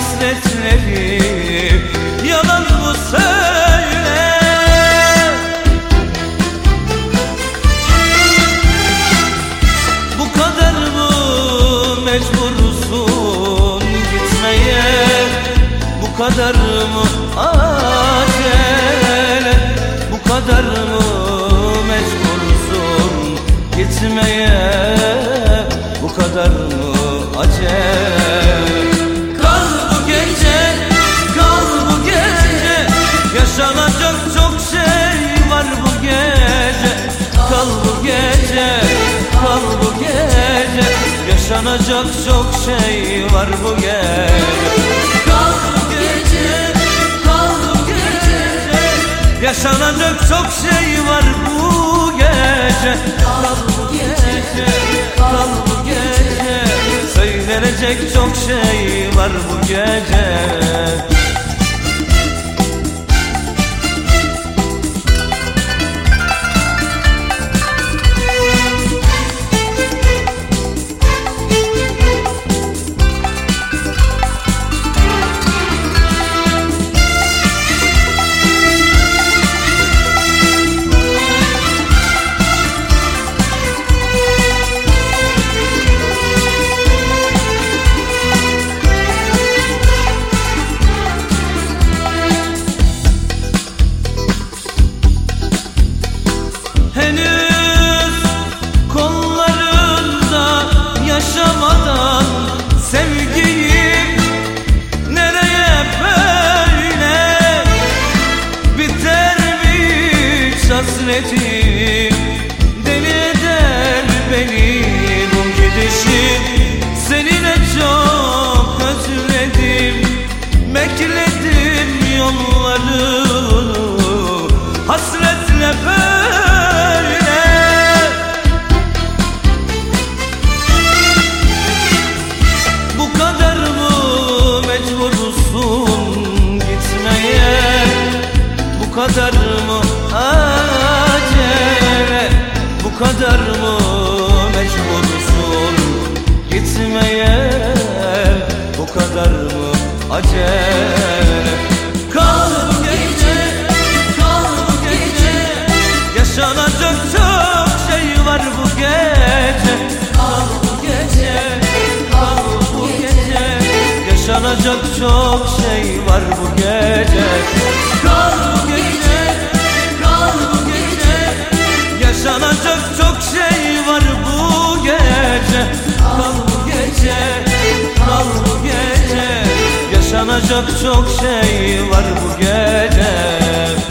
hasretlerim Yalan mı söyle. Bu kadar mı mecbursun gitmeye? Bu kadar mı acele? Bu kadar mı mecbursun gitmeye? Bu kadar mı acele? Yaşanacak çok şey var bu gece. Kal bu gece, kal bu gece. Yaşanacak çok şey var bu gece. Kal bu gece, kal bu gece. Yaşanacak çok şey var bu gece. Kal bu gece, kal bu gece. Söylenecek çok şey var bu gece hasretim Deli eder beni bu gidişim Seninle çok özledim Bekledim yolları Hasretle böyle kadar mı mecbursun? Gitmeye Bu kadar mı acele? Kal bu gece, kal bu gece. Yaşanacak çok şey var bu gece. Kal bu gece, kal bu gece. Yaşanacak çok şey var bu gece Yaşanacak çok şey var bu gece.